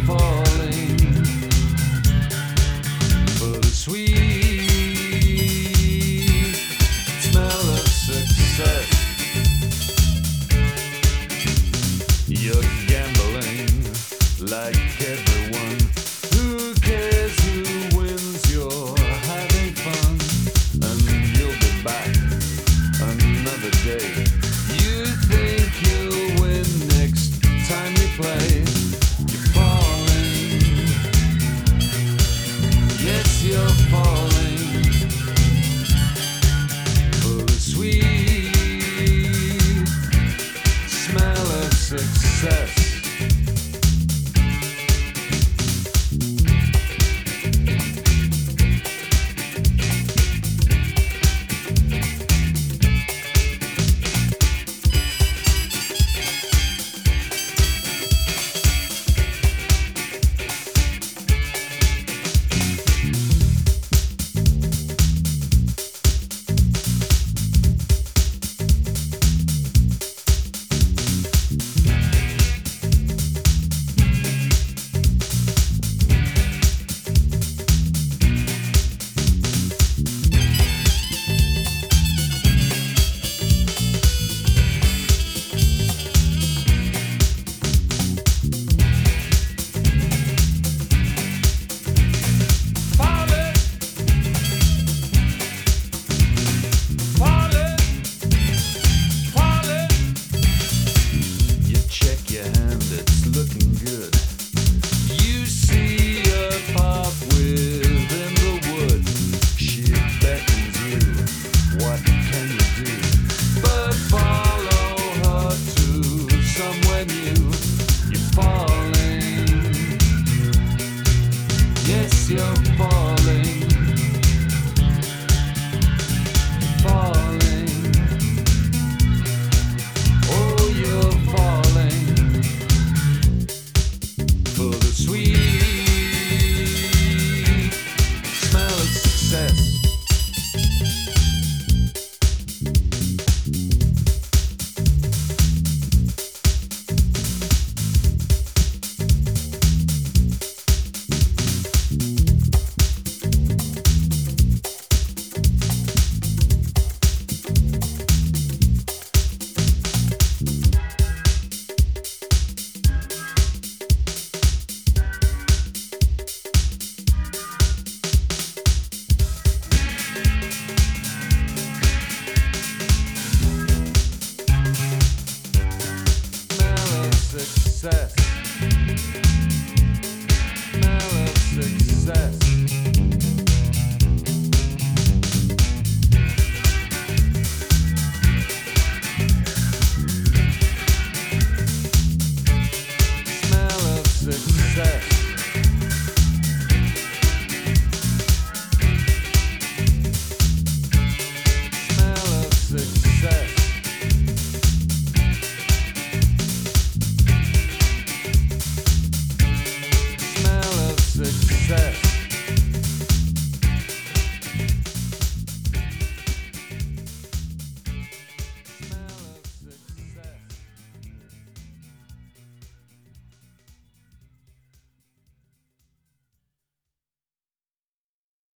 for. your voice.